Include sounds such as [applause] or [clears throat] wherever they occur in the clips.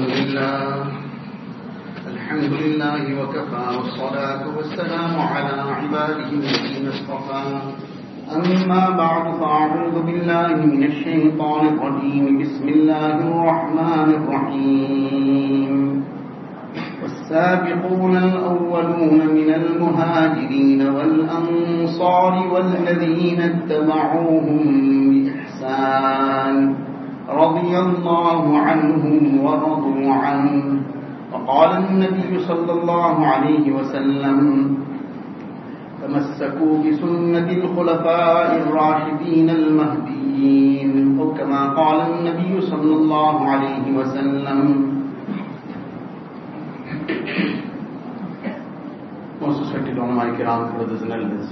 لله. الحمد لله وكفى والصلاة والسلام على عباده الذين اصطفى. أما بعد فأعوذ بالله من الشيطان الرجيم. بسم الله الرحمن الرحيم. والسابقون الأولون من المهاجرين والأنصار والذين اتبعوهم بإحسان. رضي الله عنهم ورضوا عنه. وقال النبي صلى الله عليه وسلم تمسكوا بسنة الخلفاء الراشدين المهديين. أو كما قال النبي صلى الله عليه وسلم. Most respected ulama kiram, brothers and elders.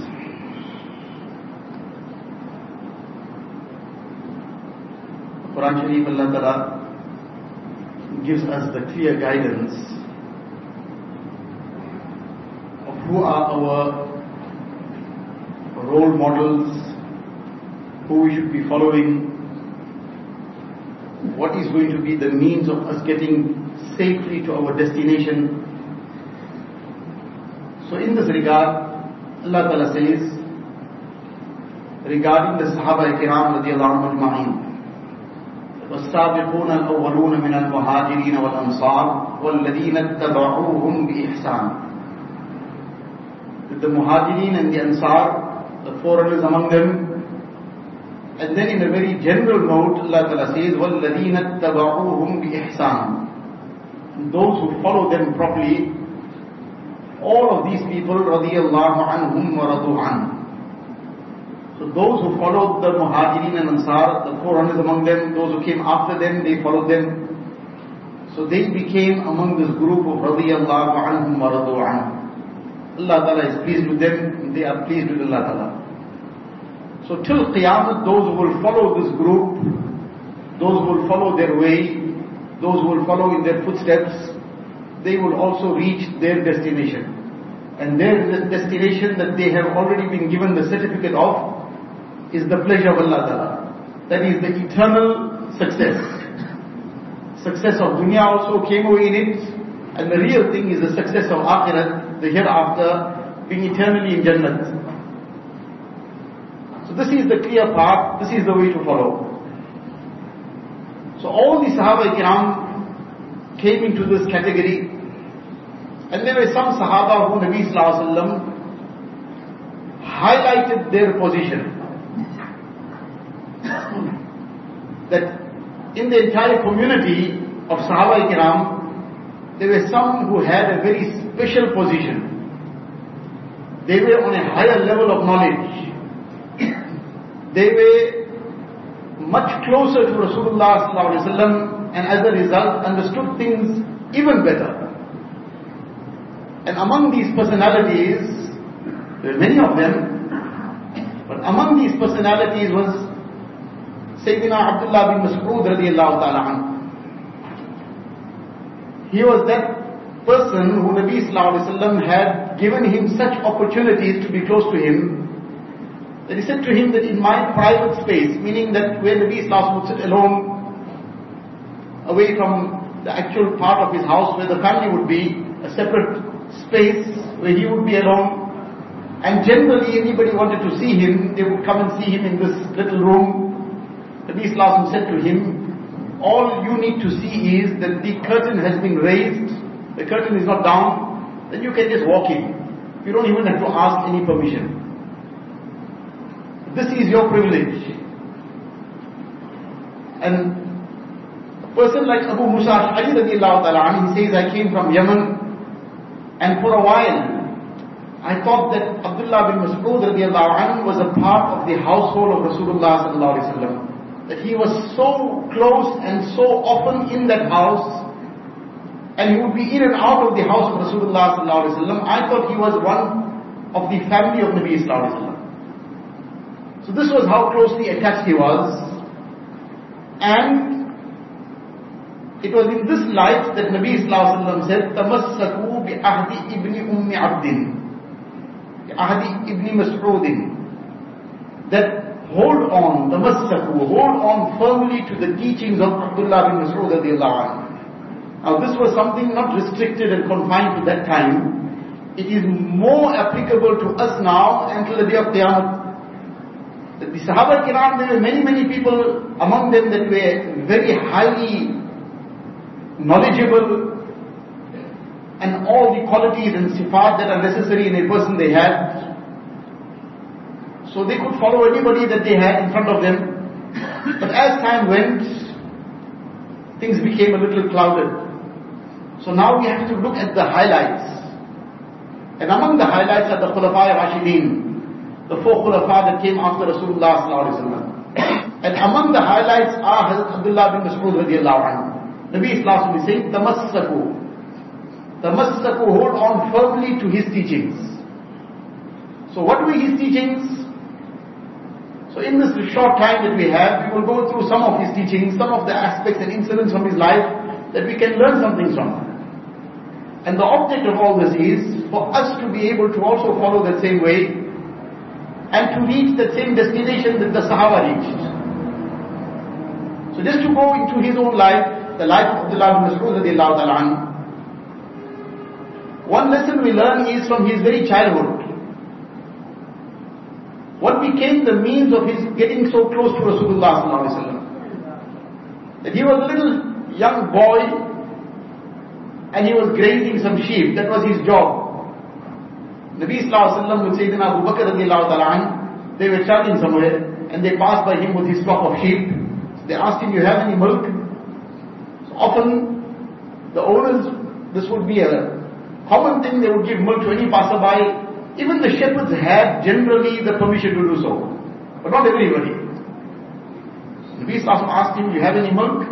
Quran Sharif Allah Ta'ala gives us the clear guidance of who are our role models, who we should be following, what is going to be the means of us getting safely to our destination. So in this regard, Allah Ta'ala says, regarding the Sahaba Kiram radiallahu anhu والسابقون الأولون من المهاجرين والأنصار والذين اتبعوهم بإحسان With the Muhajirin and the Ansar, the foreigners among them, and then in a very general note, Allah Ta'ala says, وَالَّذِينَ اتَّبَعُوهُمْ بِإِحْسَانٍ Those who follow them properly, all of these people, رَضِيَ اللَّهُ عَنْهُمْ وَرَضُوا عَنْهُ So those who followed the Muhajirin and Ansar, the foreigners among them, those who came after them, they followed them. So they became among this group of radiyallahu anhum wa radu anhum. Allah Ta'ala is pleased with them, they are pleased with Allah Ta'ala. So till Qiyamah, those who will follow this group, those who will follow their way, those who will follow in their footsteps, they will also reach their destination. And their destination that they have already been given the certificate of is the pleasure of Allah Ta'ala. That is the eternal success. Success of dunya also came away in it, and the real thing is the success of akhirat, the hereafter, being eternally in Jannah. So this is the clear path, this is the way to follow. So all the Sahaba Kiram came into this category, and there were some Sahaba who Nabi Sallallahu Alaihi Wasallam highlighted their position. That in the entire community of Sahaba Ikram, there were some who had a very special position. They were on a higher level of knowledge. [coughs] they were much closer to Rasulullah and as a result understood things even better. And among these personalities, there are many of them, but among these personalities was Sayyidina Abdullah bin Mas'ud radiallahu ta'ala. He was that person who Nabi sallallahu alayhi wasallam had given him such opportunities to be close to him, that he said to him that in my private space, meaning that where Nabi sallallahu would sit alone, away from the actual part of his house where the family would be, a separate space where he would be alone, and generally anybody wanted to see him, they would come and see him in this little room, Nabi Islam said to him, all you need to see is that the curtain has been raised, the curtain is not down, then you can just walk in. You don't even have to ask any permission. This is your privilege. And a person like Abu Musa Ali radiallahu ta'ala, he says, I came from Yemen, and for a while, I thought that Abdullah bin Mas'ud radiallahu anhu was a part of the household of Rasulullah sallallahu alaihi wasallam that he was so close and so often in that house, and he would be in and out of the house of Rasulullah sallallahu alaihi wasallam. I thought he was one of the family of Nabi sallallahu. So this was how closely attached he was, and it was in this light that Nabi sallallahu said, "Tamassaku bi ahdi ibn ummi abdin, bi ahdi ibn Mas'udin." That hold on, the tamassaku, hold on firmly to the teachings of Abdullah bin Mas'ud. Now this was something not restricted and confined to that time. It is more applicable to us now until the day of Qiyamah. The Sahaba Kiram, there were many, many people among them that were very highly knowledgeable and all the qualities and sifat that are necessary in a person they had. So they could follow anybody that they had in front of them. But as time went, things became a little clouded. So now we have to look at the highlights. And among the highlights are the Khulafa Rashideen, the four Khulafa that came after Rasulullah And among the highlights are Hazrat Abdullah bin Mas'ud radiallahu anhu. Nabi Islam is saying, Tamassaku. Tamassaku, hold on firmly to his teachings. So what were his teachings? So in this short time that we have, we will go through some of his teachings, some of the aspects and incidents from his life that we can learn something from. And the object of all this is for us to be able to also follow that same way and to reach that same destination that the Sahaba reached. So just to go into his own life, the life of Abdullah ibn Mas'ud one lesson we learn is from his very childhood. What became the means of his getting so close to Rasulullah That he was a little young boy and he was grazing some sheep. That was his job. Nabi Sallallahu with Sayyidina Abu Bakr Talai, they were traveling somewhere and they passed by him with his flock of sheep. So they asked him, "Do you have any milk? So often the owners, this would be a common thing, they would give milk to any passerby even the shepherds had generally the permission to do so, but not everybody. Nabi Sallallahu asked him, you have any milk?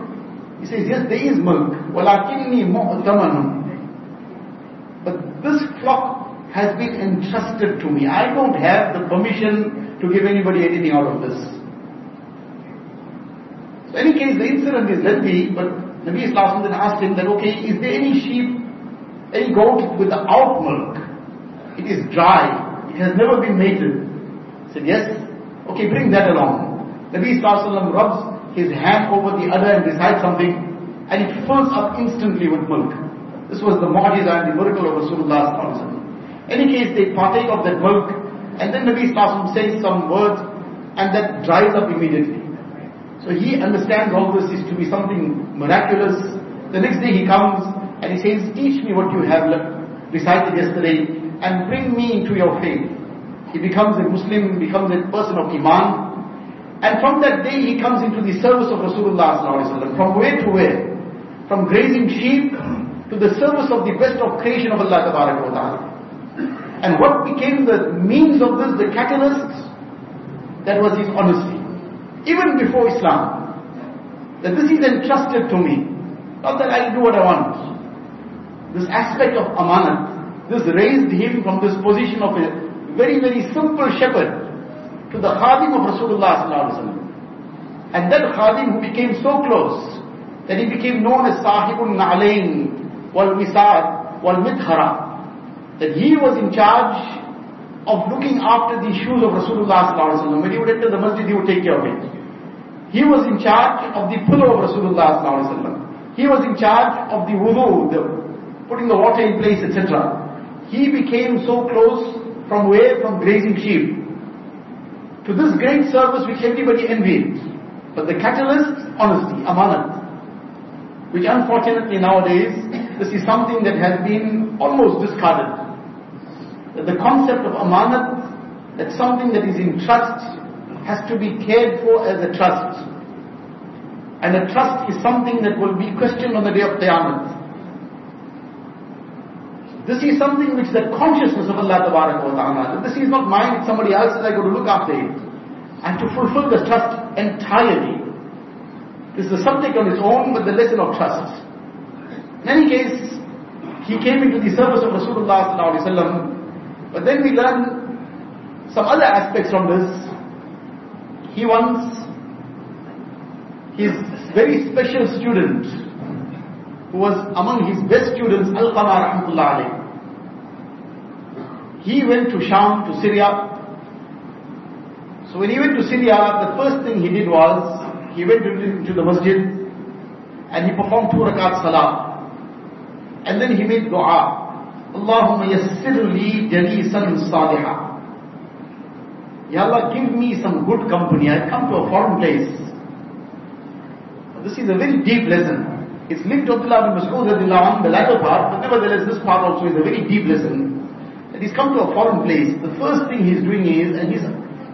He says, yes, there is milk. وَلَكِنِّي مُؤْتَمَنٌ But this flock has been entrusted to me. I don't have the permission to give anybody anything out of this. So in any case, the incident is lengthy, but Nabi Sallallahu then asked him that, okay, is there any sheep, any goat without milk? It is dry. It has never been mated. Said, yes. Okay, bring that along. Nabi Sallallahu rubs his hand over the other and decides something and it fills up instantly with milk. This was the mu'jiza and the miracle of Rasulullah Sallallahu any case, they partake of that milk and then Nabi Sallallahu says some words and that dries up immediately. So he understands all this is to be something miraculous. The next day he comes and he says, teach me what you have recited yesterday and bring me into your faith. He becomes a Muslim, becomes a person of Iman. And from that day he comes into the service of Rasulullah from where to where? From grazing sheep to the service of the best of creation of Allah Ta'ala. And what became the means of this, the catalyst? That was his honesty. Even before Islam. That this is entrusted to me. Not that I'll do what I want. This aspect of amanat, this raised him from this position of a very, very simple shepherd to the khadim of Rasulullah And that khadim who became so close that he became known as Sahibul Na'lain wal Wisar wal Midhara. That he was in charge of looking after the shoes of Rasulullah When he would enter the masjid, he would take care of it. He was in charge of the pillow of Rasulullah He was in charge of the wudu, the putting the water in place, etc he became so close from where? From grazing sheep. To this great service which everybody envied. But the catalyst, honesty, amanat. Which unfortunately nowadays, this is something that has been almost discarded. That the concept of amanat, that something that is in trust, has to be cared for as a trust. And a trust is something that will be questioned on the day of Qiyamah. This is something which the consciousness of Allah Ta'ala. This is not mine, it's somebody else's, I got to look after it. And to fulfill the trust entirely. This is the subject on its own, but the lesson of trust. In any case, he came into the service of Rasulullah sallallahu Alaihi Wasallam. but then we learn some other aspects from this. He once, his very special student, who was among his best students, Alqamah Rahmatullah he went to Sham, to Syria. So when he went to Syria, the first thing he did was, he went into the masjid and he performed two rakat salah. And then he made dua. Allahumma yassir li jalisan salihah. Ya Allah, give me some good company. I've come to a foreign place. This is a very deep lesson. It's linked to Abdullah bin Mas'ud the latter part, but nevertheless this part also is a very deep lesson. That he's come to a foreign place. The first thing he's doing is, and he's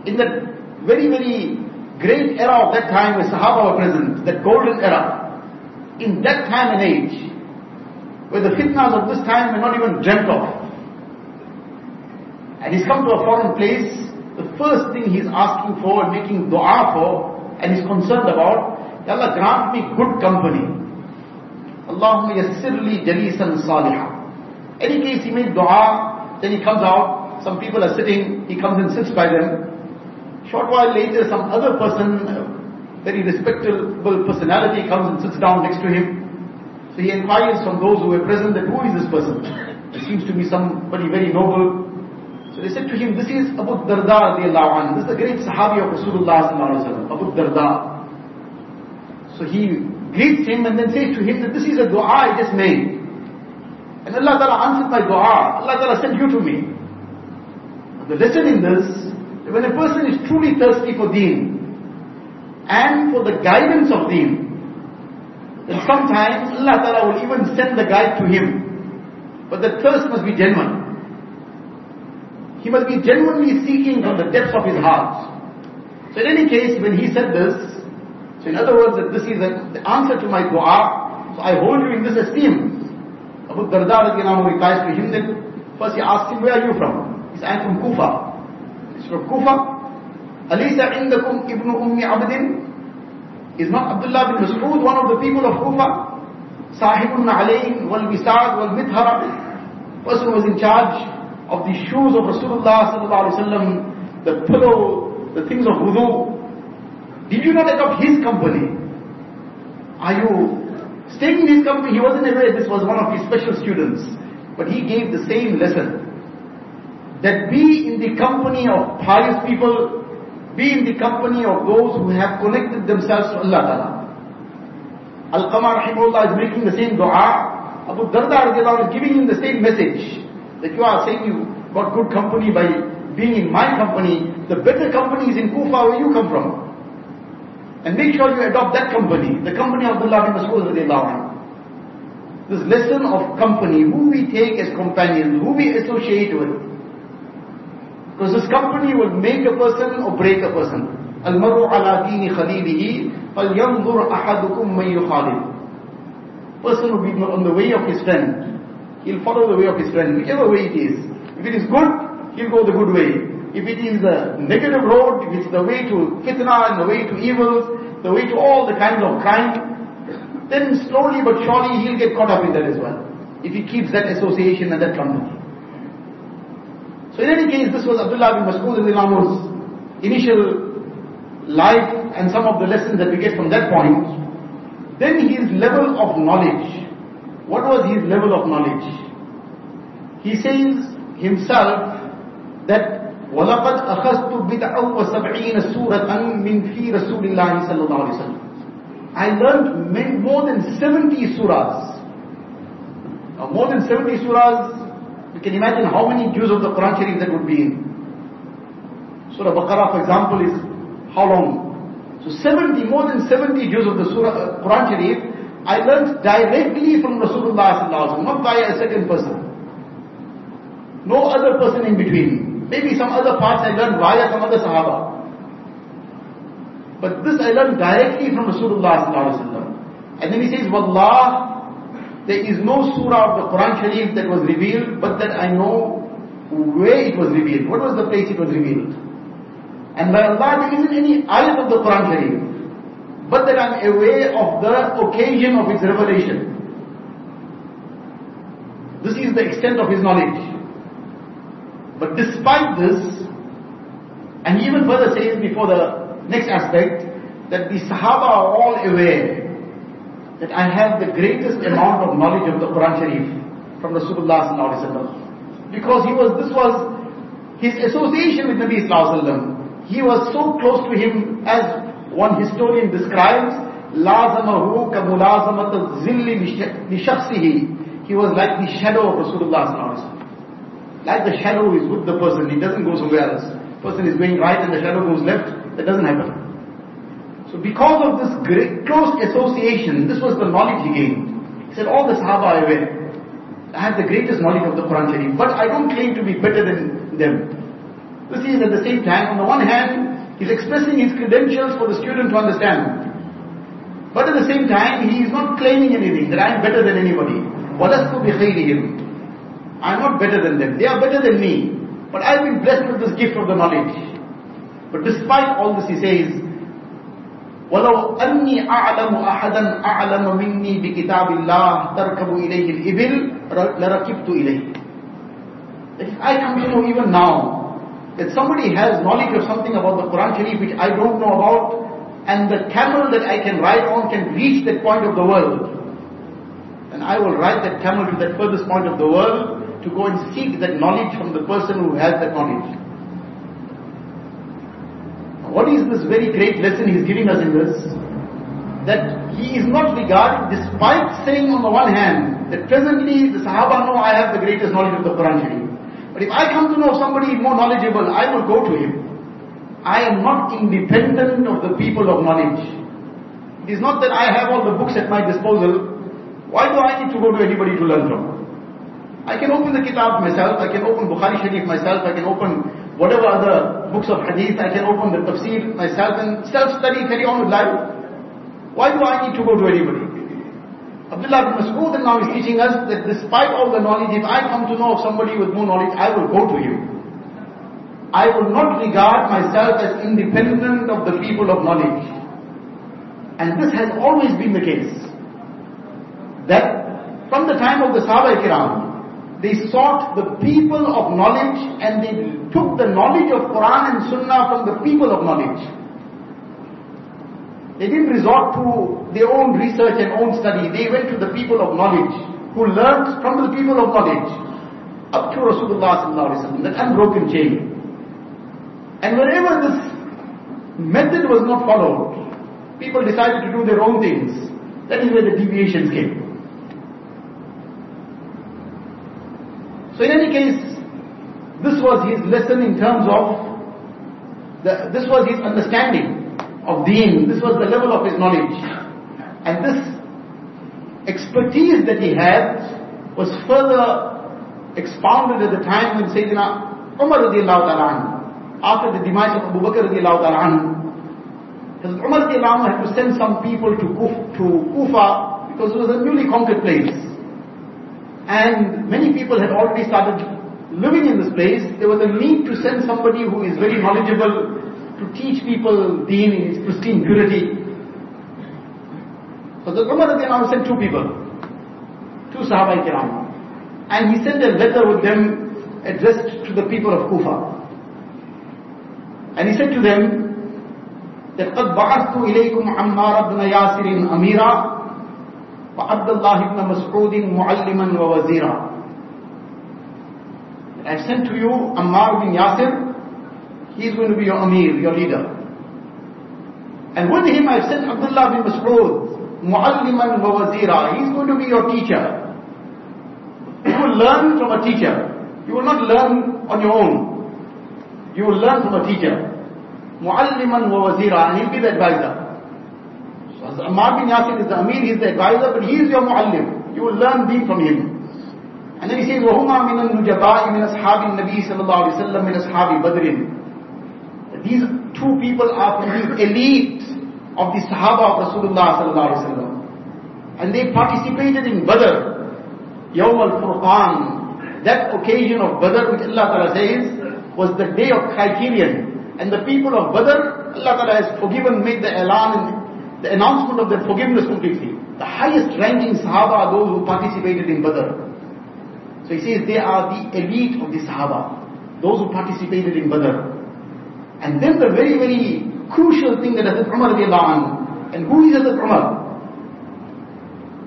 in that very, very great era of that time where Sahaba were present, that golden era. In that time and age, where the fitnas of this time were not even dreamt of. And he's come to a foreign place, the first thing he's asking for and making dua for, and he's concerned about, Allah grant me good company. Allahumma yassirli jalisan salihah. Any case he made dua, then he comes out, some people are sitting, he comes and sits by them. Short while later, some other person, very respectable personality comes and sits down next to him. So he inquires from those who were present that who is this person? It seems to be somebody very noble. So they said to him, this is Abu Darda radiallahu This is the great Sahabi of Rasulullah sallallahu Abu Darda. So he greets him and then says to him that this is a dua I just made. And Allah Ta'ala answered my dua. Allah Ta'ala sent you to me. The lesson in this, when a person is truly thirsty for deen and for the guidance of deen, then sometimes Allah Ta'ala will even send the guide to him. But the thirst must be genuine. He must be genuinely seeking from the depths of his heart. So in any case, when he said this, so in other words, that this is a, the answer to my dua, so I hold you in this esteem. Abu Darda replies to him that, first he asked him, where are you from? He said, I am from Kufa. He's from Kufa. Alisa indakum ibn ummi abdin? Is not Abdullah bin Mas'ud one of the people of Kufa? Sahibun Alayn wal Wisad wal Mithara. Person was in charge of the shoes of Rasulullah sallallahu alaihi wasallam, the pillow, the things of wudu. Did you not adopt his company? Are you staying in his company? He wasn't aware this was one of his special students. But he gave the same lesson. That be in the company of pious people, be in the company of those who have connected themselves to Allah Ta'ala. Alqamah Rahimullah is making the same dua. Abu Darda is giving him the same message. That you are saying you got good company by being in my company. The better company is in Kufa where you come from. And make sure you adopt that company. The company of Abdullah bin Mas'ud This lesson of company, who we take as companions, who we associate with. Because this company will make a person or break a person. Al-maru ala dini khalilihi فَلْيَنْظُرْ أَحَدُكُمْ مَنْ يُخَالِلُ Person will be on the way of his friend. He'll follow the way of his friend, whichever way it is. If it is good, he'll go the good way. If it is a negative road, if it's the way to fitna and the way to evils, the way to all the kinds of crime, then slowly but surely he'll get caught up in that as well. If he keeps that association and that company. So in any case, this was Abdullah bin Mas'ud initial life and some of the lessons that we get from that point. Then his level of knowledge. What was his level of knowledge? He says himself that وَلَقَدْ أَخَذْتُ وَسَبْعِينَ سُورَةً مِنْ فِي رَسُولِ اللَّهِ صَلَّى اللَّهُ وسلم. I learned many, more than 70 surahs. Now, more than 70 surahs, you can imagine how many juz of the Quran Sharif that would be in. Surah Baqarah, for example, is how long? So 70, more than 70 juz of the Surah, uh, Quran Sharif, I learned directly from Rasulullah not via a second person. No other person in between. Maybe some other parts I learned via some other Sahaba. But this I learned directly from Rasulullah And then he says, Wallah, there is no surah of the Quran Sharif that was revealed, but that I know where it was revealed. What was the place it was revealed? And by Allah, there isn't any ayat of the Quran Sharif. But that I'm aware of the occasion of its revelation. This is the extent of his knowledge. But despite this, and he even further says before the next aspect, that the Sahaba are all aware that I have the greatest amount of knowledge of the Quran Sharif from Rasulullah Because he was, this was his association with Nabi Sallallahu he was so close to him as one historian describes, لازمه كملازمة الظل لشخصه he was like the shadow of Rasulullah sallallahu alaihi wasallam. Like the shadow is with the person, he doesn't go somewhere else. Person is going right and the shadow goes left, that doesn't happen. So because of this great, close association, this was the knowledge he gained. He said, all the Sahaba I read, I have the greatest knowledge of the Quran Sharif, but I don't claim to be better than them. This is at the same time, on the one hand, he's expressing his credentials for the student to understand. But at the same time, he is not claiming anything, that I am better than anybody. وَلَسْتُ بِخَيْرِهِمْ I am not better than them. They are better than me. But I have been blessed with this gift of the knowledge. But despite all this, he says, ولو أني أعلم أحدا أعلم مني بكتاب الله تركب إليه الإبل لركبت إليه. If I come to know even now that somebody has knowledge of something about the Quran Sharif which I don't know about, and the camel that I can ride on can reach that point of the world, then I will ride that camel to that furthest point of the world to go and seek that knowledge from the person who has that knowledge. What is this very great lesson he's giving us in this? That he is not regarded, despite saying on the one hand, that presently the Sahaba know I have the greatest knowledge of the Quran Sharif. But if I come to know somebody more knowledgeable, I will go to him. I am not independent of the people of knowledge. It is not that I have all the books at my disposal. Why do I need to go to anybody to learn from? I can open the kitab myself, I can open Bukhari Sharif myself, I can open whatever other books of hadith, I can open the tafsir myself and self-study, carry on with life. Why do I need to go to anybody? Abdullah bin Mas'ud now is teaching us that despite all the knowledge, if I come to know of somebody with more knowledge, I will go to him. I will not regard myself as independent of the people of knowledge. And this has always been the case. That from the time of the Sahaba Kiram, they sought the people of knowledge and they took the knowledge of Quran and Sunnah from the people of knowledge. They didn't resort to their own research and own study. They went to the people of knowledge who learned from the people of knowledge up to Rasulullah that unbroken chain. And whenever this method was not followed, people decided to do their own things. That is where the deviations came. So in any case, this was his lesson in terms of, the, this was his understanding of deen, this was the level of his knowledge. And this expertise that he had was further expounded at the time when Sayyidina Umar radiallahu ta'ala after the demise of Abu Bakr radiallahu ta'ala Hazrat Umar had to send some people to, Kuf, to Kufa because it was a newly conquered place. And many people had already started living in this place. There was a need to send somebody who is very knowledgeable to teach people deen in its pristine purity. So the Umar sent two people, two Sahaba Kiram. And he sent a letter with them addressed to the people of Kufa. And he said to them that قد بعثت إليكم عمار بن ياسر أميرا وعبد الله بن مسعود معلما ووزيرا I've sent to you Ammar bin Yasir. He's going to be your Amir, your leader. And with him I've sent Abdullah bin Mas'ud, Mualliman wa Wazira. He's going to be your teacher. You will learn from a teacher. You will not learn on your own. You will learn from a teacher. Mualliman wa Wazira. And he'll be the advisor. Ammar bin Yasir is the Amir, he's the advisor, but he is your muallim. You will learn deen from him. And then he says, وَهُمَا مِنَ النُّجَبَاءِ مِنْ أَصْحَابِ النَّبِي صلى الله عليه وسلم مِنْ أَصْحَابِ بَدْرٍ These two people are from the elite of the Sahaba of Rasulullah صلى الله عليه وسلم. And they participated in Badr, Yawm al-Furqan. That occasion of Badr which Allah Ta'ala says was the day of criterion. And the people of Badr, Allah Ta'ala has forgiven, made the elan the announcement of their forgiveness completely. The highest ranking Sahaba are those who participated in Badr. So he says they are the elite of the Sahaba, those who participated in Badr. And then the very, very crucial thing that Hazrat Umar anhu, and who is Hazrat Umar?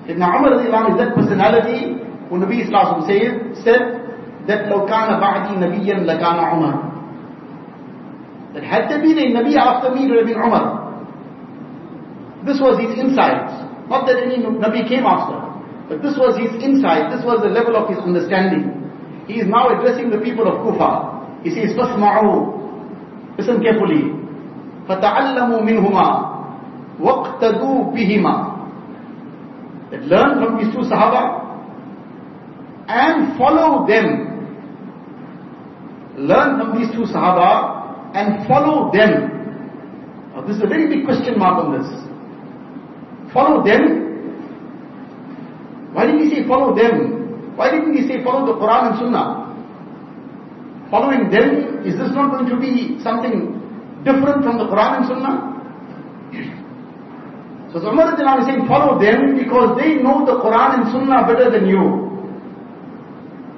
Sayyidina Umar anhu is that personality who Nabi Islam said, said that لو كان بعدي نبيا لكان عمر. That had there been a Nabi after me, it would have been Umar. This was his insight. Not that any Nabi came after. But this was his insight, this was the level of his understanding. He is now addressing the people of Kufa. He says, فَاسْمَعُوا Listen carefully. فَتَعَلَّمُوا مِنْهُمَا وَاقْتَدُوا بِهِمَا That learn from these two Sahaba and follow them. Learn from these two Sahaba and follow them. Now this is a very big question mark on this. Follow them. Why didn't he say follow them? Why didn't he say follow the Quran and Sunnah? Following them, is this not going to be something different from the Quran and Sunnah? [clears throat] So Umar is saying follow them because they know the Quran and Sunnah better than you.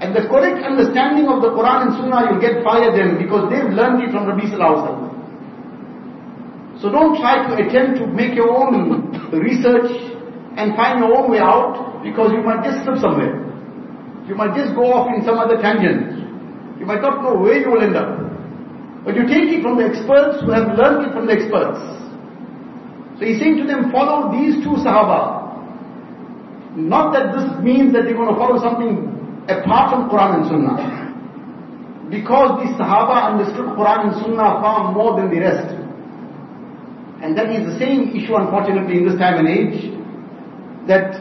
And the correct understanding of the Quran and Sunnah you'll get via them because they've learned it from Nabi Sallallahu So don't try to attempt to make your own research and find your own way out because you might just slip somewhere. You might just go off in some other tangent. You might not know where you will end up. But you take it from the experts who have learned it from the experts. So he's saying to them, follow these two Sahaba. Not that this means that they're going to follow something apart from Quran and Sunnah. Because these Sahaba understood Quran and Sunnah far more than the rest. And that is the same issue unfortunately in this time and age, that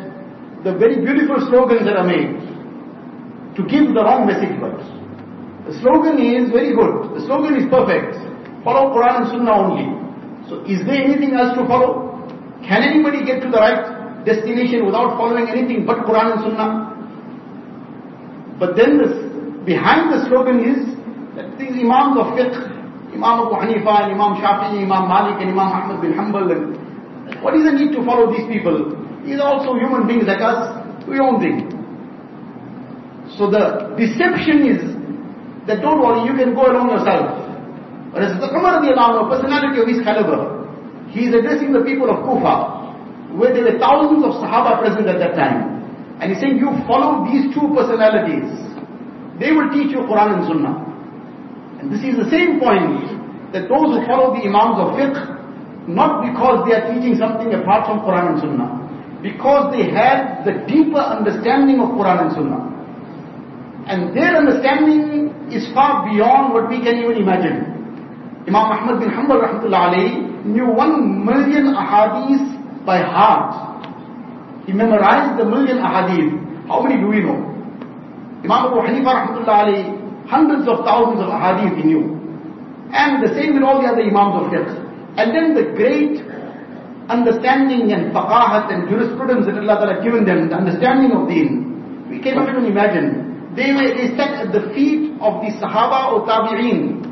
the very beautiful slogans that are made to give the wrong message but the slogan is very good, the slogan is perfect, follow Quran and Sunnah only. So is there anything else to follow? Can anybody get to the right destination without following anything but Quran and Sunnah? But then this, behind the slogan is that these Imams of fiqh, Imam Abu Hanifa and Imam Shafi'i, Imam Malik and Imam Ahmad bin Hanbal, and what is the need to follow these people? These are also human beings like us, your own thing. So the deception is that don't worry, you can go along yourself. Whereas the Umar a personality of his caliber, he is addressing the people of Kufa, where there were thousands of Sahaba present at that time. And he's saying, you follow these two personalities. They will teach you Quran and Sunnah. And this is the same point that those who follow the Imams of fiqh, not because they are teaching something apart from Quran and Sunnah, because they have the deeper understanding of Quran and Sunnah. And their understanding is far beyond what we can even imagine. Imam Ahmad bin Hanbal rahmatullah knew one million ahadith by heart. He memorized the million ahadith. How many do we know? Imam Abu Hanifa rahmatullah alayhi, hundreds of thousands of ahadith he knew. And the same with all the other Imams of fiqh. And then the great understanding and faqahat and jurisprudence that Allah had given them, the understanding of deen, we cannot even imagine. They were they sat at the feet of the Sahaba or Tabi'een.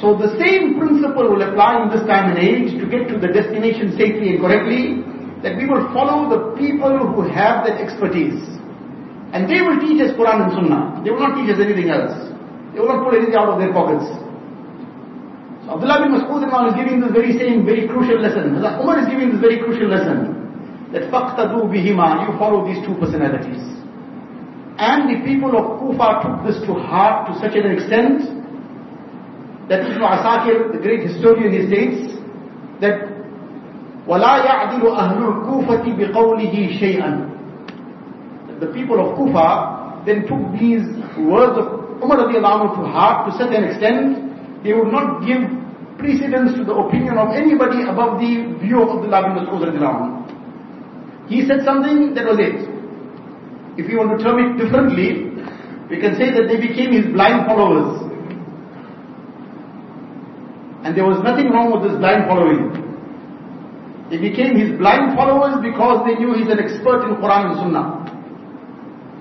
So the same principle will apply in this time and age to get to the destination safely and correctly that we will follow the people who have that expertise. And they will teach us Quran and Sunnah. They will not teach us anything else. They will not pull anything out of their pockets. So Abdullah bin Mas'ud is giving this very same, very crucial lesson. Umar is giving this very crucial lesson. That فَقْتَدُوا بِهِمَا You follow these two personalities. And the people of Kufa took this to heart to such an extent that Ibn Asakir, the great historian, he states that وَلَا يَعْدِلُ أَهْلُ الْكُوفَةِ بِقَوْلِهِ شَيْئًا The people of Kufa then took these words of Umar to heart to such an extent, they would not give precedence to the opinion of anybody above the view of Abdullah bin Mas'ud He said something, that was it. If you want to term it differently, we can say that they became his blind followers. And there was nothing wrong with this blind following. They became his blind followers because they knew he's an expert in Quran and Sunnah.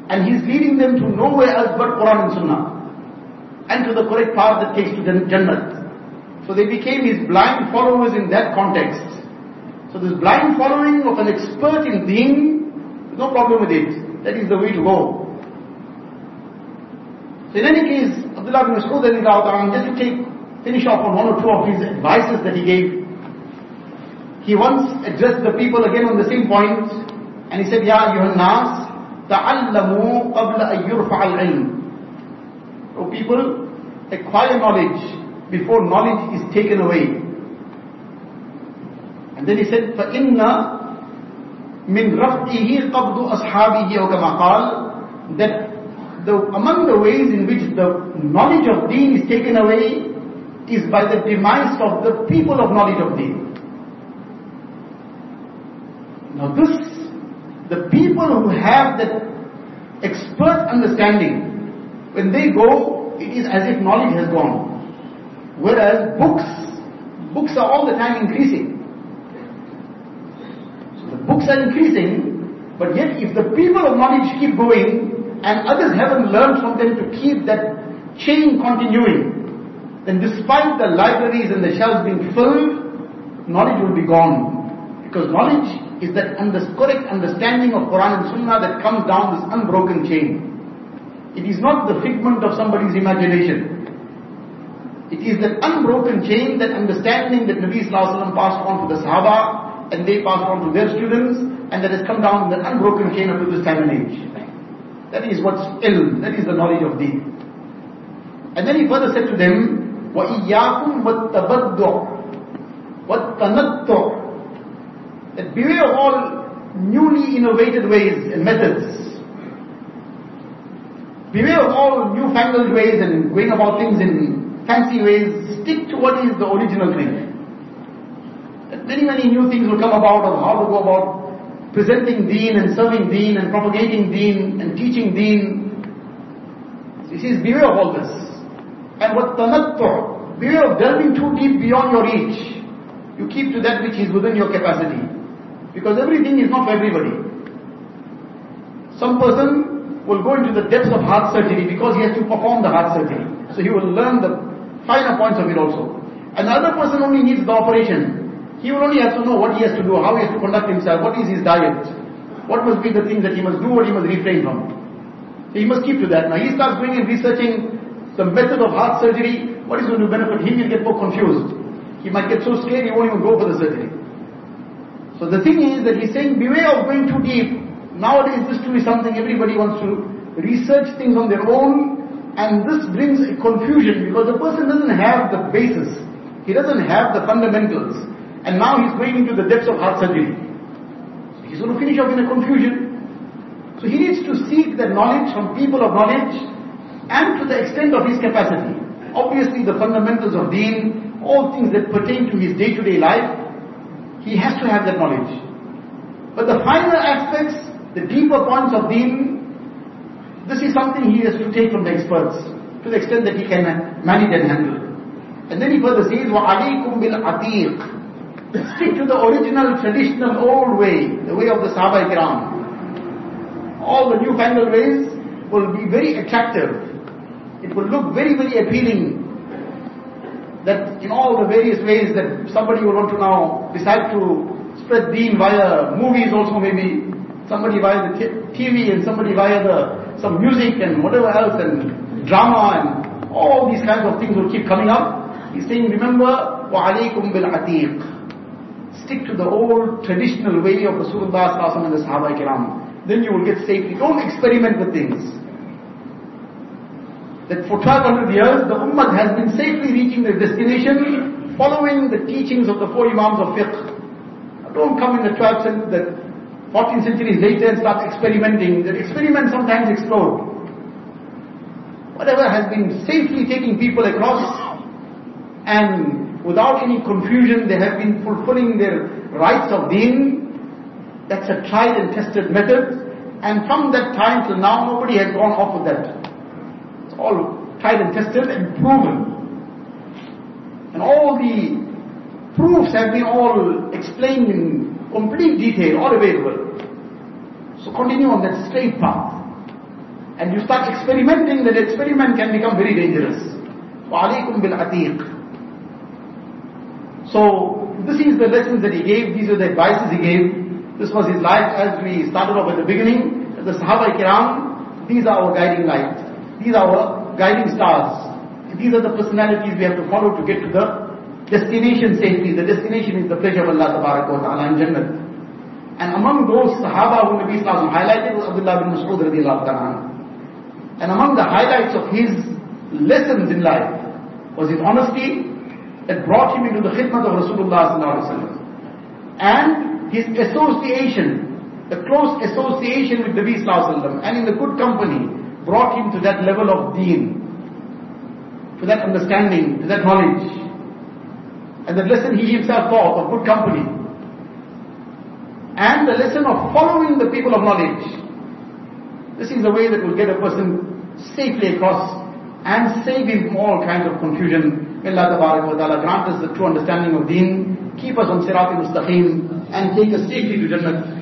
And he's leading them to nowhere else but Quran and Sunnah. And to the correct path that takes to Jannah. So they became his blind followers in that context. So this blind following of an expert in deen, no problem with it. That is the way to go. So in any case, Abdullah bin Mas'ud just to take, finish off on one or two of his advices that he gave he once addressed the people again on the same point, and he said, Ya ayyuhan nas, ta'allamu qabla an yurfa al-ilm. O people, acquire knowledge before knowledge is taken away. And then he said, فَإِنَّ من رفعه قبض أصحابه أو كما قال that the, among the ways in which the knowledge of deen is taken away is by the demise of the people of knowledge of deen. Now this, the people who have that expert understanding, when they go, it is as if knowledge has gone. Whereas books, books are all the time increasing. So the books are increasing, but yet if the people of knowledge keep going, and others haven't learned from them to keep that chain continuing, then despite the libraries and the shelves being filled, knowledge will be gone. Because knowledge is that under, correct understanding of Quran and Sunnah that comes down this unbroken chain. It is not the figment of somebody's imagination. It is that unbroken chain, that understanding that Nabi Sallallahu passed on to the Sahaba and they passed on to their students and that has come down in that unbroken chain up to this time and age. That is what's ilm, that is the knowledge of deen. And then he further said to them, وَإِيَّاكُمْ وَالتَّبَدُّعُ وَالتَّنَطُّعُ that beware of all newly innovated ways and methods. Beware of all newfangled ways and going about things in fancy ways. Stick to what is the original thing. Many, many new things will come about of how to go about presenting deen and serving deen and propagating deen and teaching deen. He says, beware of all this. And what tanattu, beware of delving too deep beyond your reach. You keep to that which is within your capacity. Because everything is not for everybody. Some person will go into the depths of heart surgery because he has to perform the heart surgery. So he will learn the finer points of it also. Another person only needs the operation. He will only have to know what he has to do, how he has to conduct himself, what is his diet, what must be the things that he must do, what he must refrain from. So he must keep to that. Now he starts going and researching the method of heart surgery, what is going to benefit him, he'll get more confused. He might get so scared he won't even go for the surgery. So the thing is that he's saying beware of going too deep. Nowadays this too is something everybody wants to research things on their own and this brings confusion because the person doesn't have the basis. He doesn't have the fundamentals. And now he's going into the depths of heart surgery. He's going to finish off in a confusion. So he needs to seek that knowledge from people of knowledge and to the extent of his capacity. Obviously the fundamentals of deen, all things that pertain to his day-to-day life, he has to have that knowledge. But the finer aspects, the deeper points of deen, this is something he has to take from the experts to the extent that he can manage and handle. And then he further says, وَعَلَيْكُمْ بِالْعَتِيقِ Stick to the original, traditional, old way, the way of the Sahaba Ikram. All the newfangled ways will be very attractive. It will look very, very appealing. That in all the various ways that somebody will want to now decide to spread deen via movies also maybe, somebody via the TV and somebody via the some music and whatever else and drama and all these kinds of things will keep coming up. He's saying, remember, وَعَلَيْكُمْ بِالْعَتِيقِ Stick to the old traditional way of Rasulullah and the Sahaba Ikram. Then you will get safely. Don't experiment with things. That for 1200 years, the Ummah has been safely reaching their destination following the teachings of the four Imams of fiqh. Don't come in the 12th century, the 14 centuries later and start experimenting. The experiments sometimes explode. Whatever has been safely taking people across and without any confusion they have been fulfilling their rights of deen, that's a tried and tested method. And from that time till now nobody has gone off with that It's all tried and tested and proven. And all the proofs have been all explained in complete detail, all available. So continue on that straight path. And you start experimenting, that experiment can become very dangerous. وَعَلَيْكُمْ بِالْعَتِيقِ So, this is the lessons that he gave, these are the advices he gave. This was his life as we started off at the beginning. The Sahaba Kiram, these are our guiding light. These are our guiding stars. These are the personalities we have to follow to get to the destination safely. The destination is the pleasure of Allah wa Ta'ala in Jannah. And among those Sahaba whom Nabi Islam highlighted was Abdullah bin Mas'ud radiallahu ta'ala. And among the highlights of his lessons in life was his honesty that brought him into the khidmat of Rasulullah sallallahu. And his association the close association with Nabi Sallallahu Alaihi and in the good company brought him to that level of deen, to that understanding, to that knowledge. And the lesson he himself taught of good company. And the lesson of following the people of knowledge. This is the way that will get a person safely across and save him from all kinds of confusion. May Allah wa ta'ala grant us the true understanding of deen, keep us on sirat mustaqim and take us safely to Jannah.